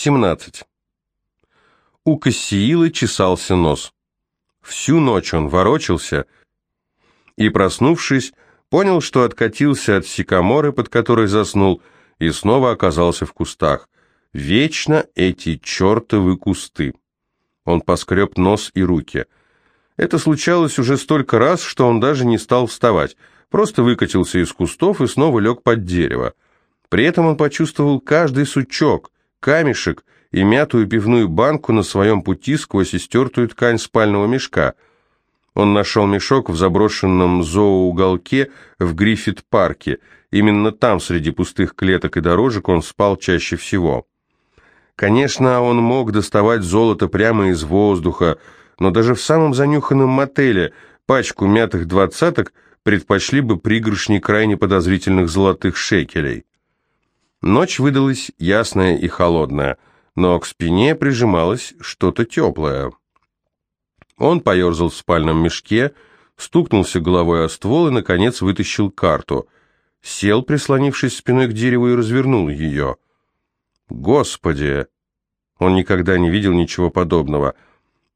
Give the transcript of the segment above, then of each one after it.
17. У Кассиилы чесался нос. Всю ночь он ворочался и, проснувшись, понял, что откатился от сикаморы, под которой заснул, и снова оказался в кустах. Вечно эти чертовы кусты. Он поскреб нос и руки. Это случалось уже столько раз, что он даже не стал вставать, просто выкатился из кустов и снова лег под дерево. При этом он почувствовал каждый сучок, камешек и мятую пивную банку на своем пути сквозь истертую ткань спального мешка. Он нашел мешок в заброшенном зооуголке в Гриффит-парке. Именно там, среди пустых клеток и дорожек, он спал чаще всего. Конечно, он мог доставать золото прямо из воздуха, но даже в самом занюханном мотеле пачку мятых двадцаток предпочли бы пригоршни крайне подозрительных золотых шекелей. Ночь выдалась ясная и холодная, но к спине прижималось что-то теплое. Он поерзал в спальном мешке, стукнулся головой о ствол и, наконец, вытащил карту. Сел, прислонившись спиной к дереву, и развернул ее. Господи! Он никогда не видел ничего подобного.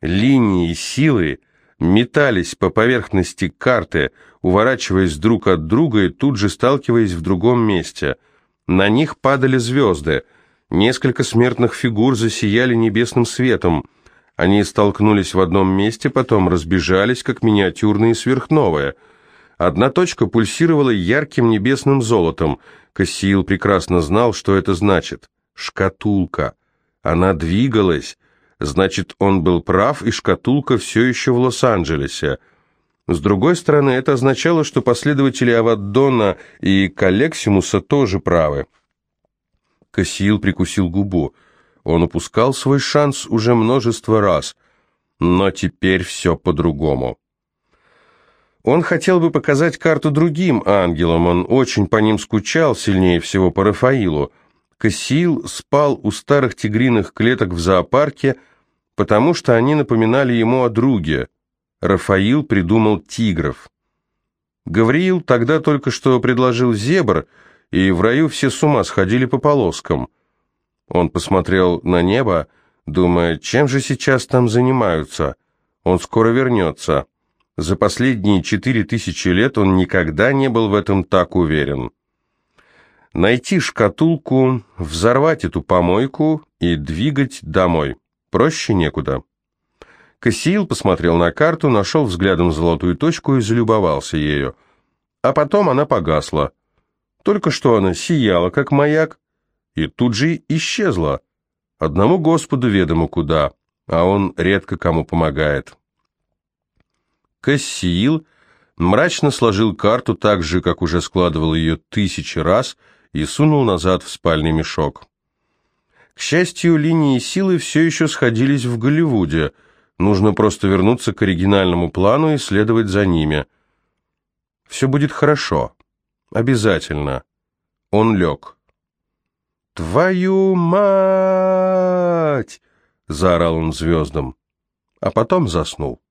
Линии силы метались по поверхности карты, уворачиваясь друг от друга и тут же сталкиваясь в другом месте — на них падали звезды. Несколько смертных фигур засияли небесным светом. Они столкнулись в одном месте, потом разбежались, как миниатюрные сверхновые. Одна точка пульсировала ярким небесным золотом. Кассиил прекрасно знал, что это значит. Шкатулка. Она двигалась. Значит, он был прав, и шкатулка все еще в Лос-Анджелесе. С другой стороны, это означало, что последователи Аваддона и Калексимуса тоже правы. Кассиил прикусил губу. Он упускал свой шанс уже множество раз, но теперь все по-другому. Он хотел бы показать карту другим ангелам, он очень по ним скучал, сильнее всего по Рафаилу. Кассиил спал у старых тигриных клеток в зоопарке, потому что они напоминали ему о друге – Рафаил придумал тигров. Гавриил тогда только что предложил зебр, и в раю все с ума сходили по полоскам. Он посмотрел на небо, думая, чем же сейчас там занимаются. Он скоро вернется. За последние четыре тысячи лет он никогда не был в этом так уверен. Найти шкатулку, взорвать эту помойку и двигать домой. Проще некуда. Кассиил посмотрел на карту, нашел взглядом золотую точку и залюбовался ею. А потом она погасла. Только что она сияла, как маяк, и тут же исчезла. Одному Господу ведомо куда, а он редко кому помогает. Кассиил мрачно сложил карту так же, как уже складывал ее тысячи раз, и сунул назад в спальный мешок. К счастью, линии силы все еще сходились в Голливуде — Нужно просто вернуться к оригинальному плану и следовать за ними. Все будет хорошо. Обязательно. Он лег. «Твою мать!» — заорал он звездам, а потом заснул.